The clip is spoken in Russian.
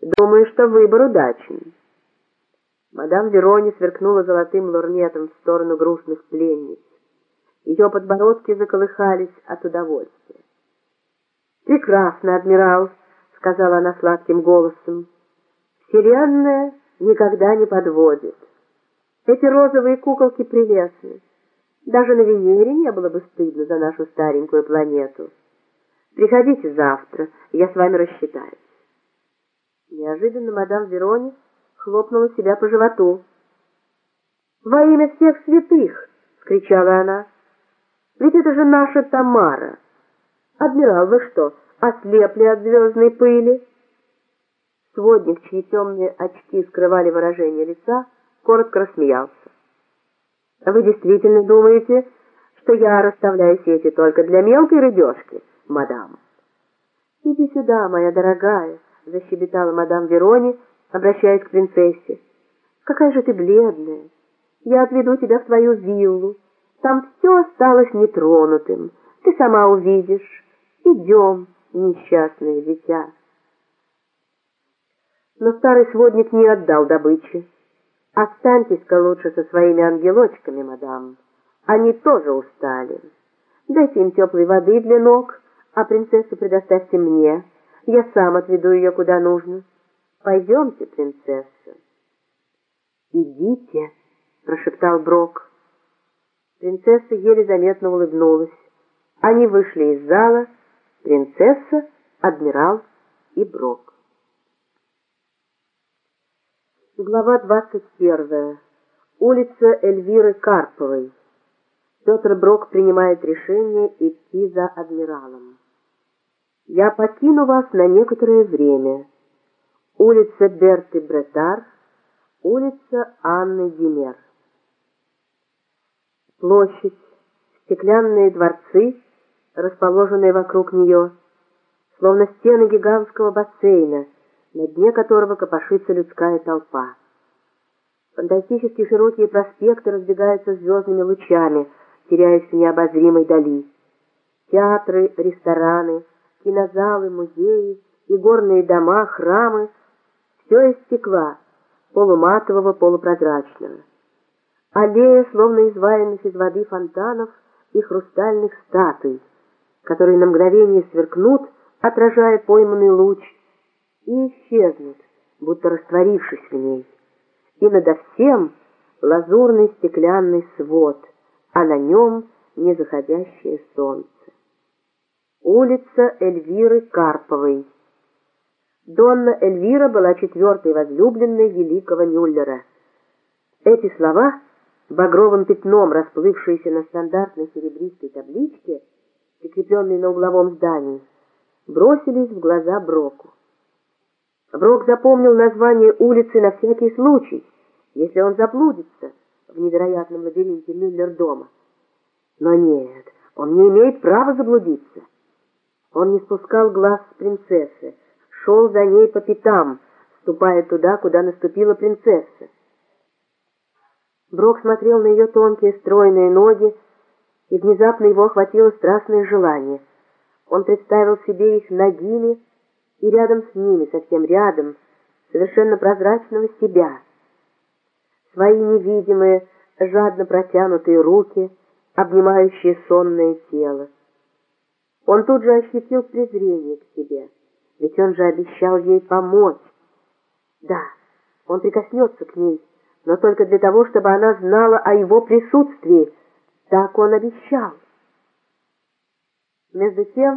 Думаю, что выбор удачен. Мадам Верони сверкнула золотым лорнетом в сторону грустных пленниц. Ее подбородки заколыхались от удовольствия. «Прекрасно, адмирал», — сказала она сладким голосом. «Вселенная никогда не подводит. Эти розовые куколки прелестны. Даже на Венере не было бы стыдно за нашу старенькую планету. Приходите завтра, я с вами рассчитаюсь». Неожиданно мадам Верони хлопнула себя по животу. «Во имя всех святых!» — скричала она. «Ведь это же наша Тамара! Адмирал, вы что, ослепли от звездной пыли?» Сводник, чьи темные очки скрывали выражение лица, коротко рассмеялся. «Вы действительно думаете, что я расставляю сети только для мелкой рыбешки, мадам?» «Иди сюда, моя дорогая», — защебетала мадам Верони, обращаясь к принцессе. «Какая же ты бледная! Я отведу тебя в твою виллу. Там все осталось нетронутым. Ты сама увидишь. Идем, несчастное дитя». Но старый сводник не отдал добычи. «Останьтесь-ка лучше со своими ангелочками, мадам. Они тоже устали. Дайте им теплой воды для ног, а принцессу предоставьте мне. Я сам отведу ее куда нужно». Пойдемте, принцесса. Идите, прошептал Брок. Принцесса еле заметно улыбнулась. Они вышли из зала, принцесса, адмирал и Брок. Глава двадцать первая. Улица Эльвиры Карповой. Петр Брок принимает решение идти за адмиралом. «Я покину вас на некоторое время», улица Берты Бретар, улица Анны Димер. Площадь, стеклянные дворцы, расположенные вокруг нее, словно стены гигантского бассейна, на дне которого копошится людская толпа. Фантастически широкие проспекты разбегаются звездными лучами, теряясь в необозримой дали. Театры, рестораны, кинозалы, музеи, игорные дома, храмы — все из стекла, полуматового, полупрозрачного. Аллея, словно изваянных из воды фонтанов и хрустальных статуй, которые на мгновение сверкнут, отражая пойманный луч, и исчезнут, будто растворившись в ней. И надо всем лазурный стеклянный свод, а на нем незаходящее солнце. Улица Эльвиры Карповой Донна Эльвира была четвертой возлюбленной великого Мюллера. Эти слова, багровым пятном расплывшиеся на стандартной серебристой табличке, прикрепленной на угловом здании, бросились в глаза Броку. Брок запомнил название улицы на всякий случай, если он заблудится в невероятном лабиринте Мюллер-дома. Но нет, он не имеет права заблудиться. Он не спускал глаз с принцессы, шел за ней по пятам, ступая туда, куда наступила принцесса. Брок смотрел на ее тонкие стройные ноги, и внезапно его охватило страстное желание. Он представил себе их ногими и рядом с ними, совсем рядом, совершенно прозрачного себя. Свои невидимые, жадно протянутые руки, обнимающие сонное тело. Он тут же ощутил презрение к себе. Ведь он же обещал ей помочь. Да, он прикоснется к ней, но только для того, чтобы она знала о его присутствии. Так он обещал. Между тем